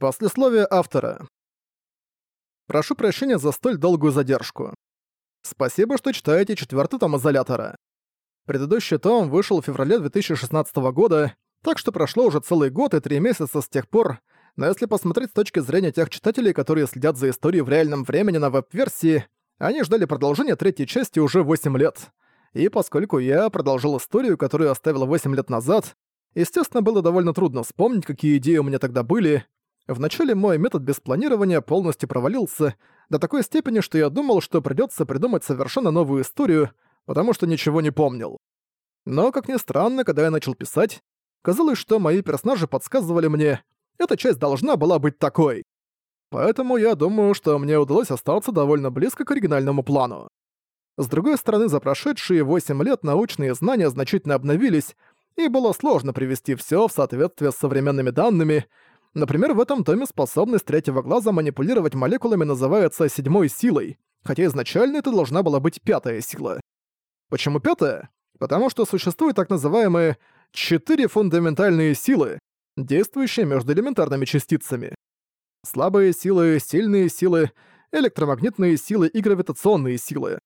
Послесловие автора. Прошу прощения за столь долгую задержку. Спасибо, что читаете четвертый том изолятора. Предыдущий том вышел в феврале 2016 года, так что прошло уже целый год и три месяца с тех пор, но если посмотреть с точки зрения тех читателей, которые следят за историей в реальном времени на веб-версии, они ждали продолжения третьей части уже 8 лет. И поскольку я продолжил историю, которую оставил 8 лет назад, естественно, было довольно трудно вспомнить, какие идеи у меня тогда были, Вначале мой метод без планирования полностью провалился до такой степени, что я думал, что придётся придумать совершенно новую историю, потому что ничего не помнил. Но, как ни странно, когда я начал писать, казалось, что мои персонажи подсказывали мне, эта часть должна была быть такой. Поэтому я думаю, что мне удалось остаться довольно близко к оригинальному плану. С другой стороны, за прошедшие 8 лет научные знания значительно обновились, и было сложно привести всё в соответствие с современными данными, Например, в этом томе способность третьего глаза манипулировать молекулами называется седьмой силой, хотя изначально это должна была быть пятая сила. Почему пятая? Потому что существуют так называемые четыре фундаментальные силы, действующие между элементарными частицами. Слабые силы, сильные силы, электромагнитные силы и гравитационные силы.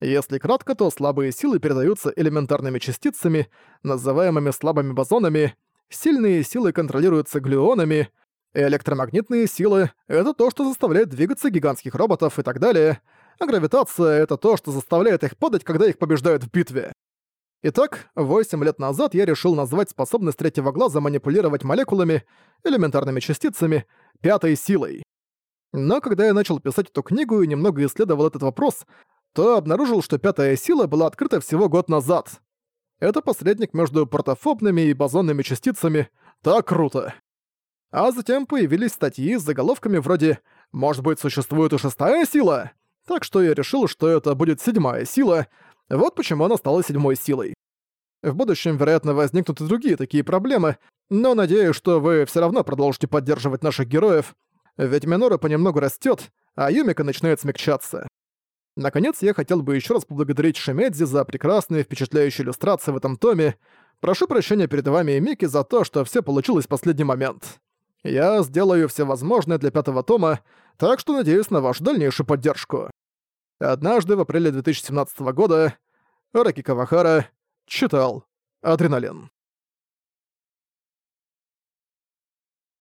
Если кратко, то слабые силы передаются элементарными частицами, называемыми слабыми бозонами, Сильные силы контролируются глюонами, электромагнитные силы — это то, что заставляет двигаться гигантских роботов и так далее, а гравитация — это то, что заставляет их падать, когда их побеждают в битве. Итак, 8 лет назад я решил назвать способность третьего глаза манипулировать молекулами, элементарными частицами, пятой силой. Но когда я начал писать эту книгу и немного исследовал этот вопрос, то обнаружил, что пятая сила была открыта всего год назад. Это посредник между портофобными и бозонными частицами. Так круто. А затем появились статьи с заголовками вроде «Может быть, существует и шестая сила?» Так что я решил, что это будет седьмая сила. Вот почему она стала седьмой силой. В будущем, вероятно, возникнут и другие такие проблемы, но надеюсь, что вы все равно продолжите поддерживать наших героев, ведь Минора понемногу растет, а Юмика начинает смягчаться. Наконец, я хотел бы еще раз поблагодарить Шемедзи за прекрасные впечатляющие иллюстрации в этом томе. Прошу прощения перед вами и Мики за то, что все получилось в последний момент. Я сделаю все возможное для пятого тома, так что надеюсь на вашу дальнейшую поддержку. Однажды в апреле 2017 года Раки Кавахара читал «Адреналин».